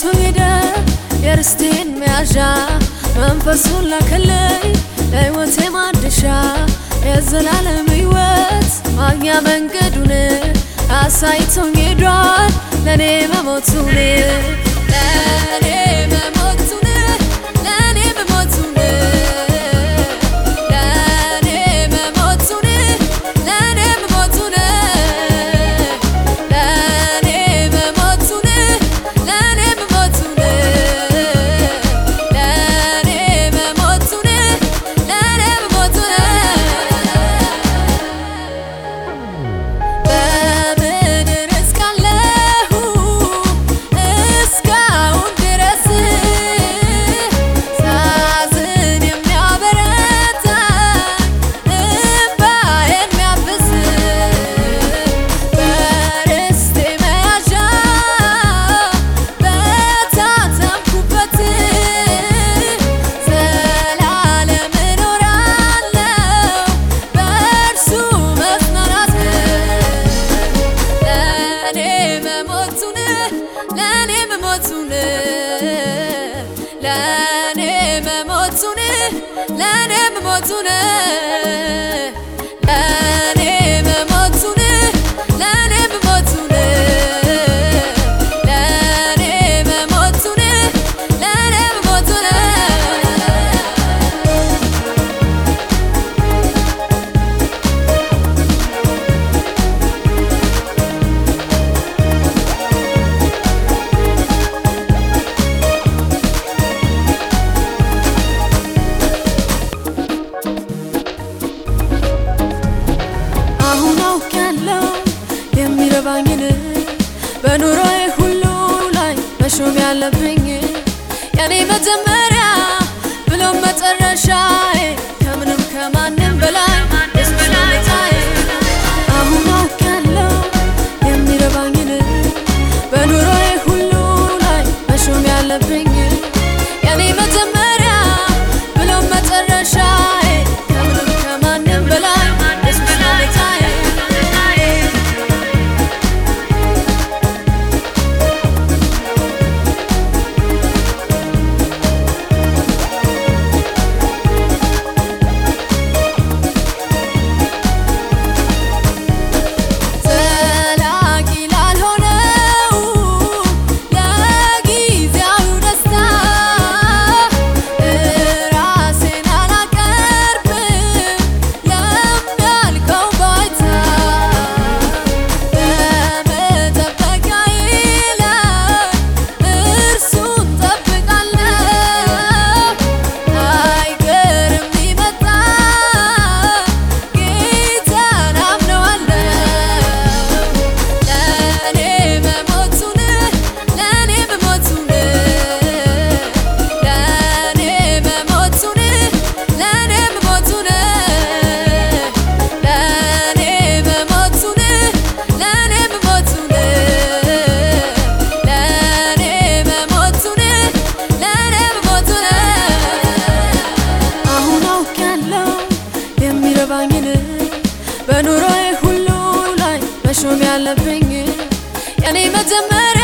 ራሱ ሄደ የርስቴን መያዣ መንፈሱን ላከለይ ለሕይወቴ ማድሻ የዘላለም ሕይወት ማግኛ መንገዱን አሳይቶኝ ሄዷል ለእኔ መሞቱን መሞቱን ለእኔም ሞቱን አለብኝ። የኔ መጀመሪያ ብሎ መጨረ የሚገባኝን በኑሮዬ ሁሉ ላይ መሾም ያለብኝ የኔ መጀመር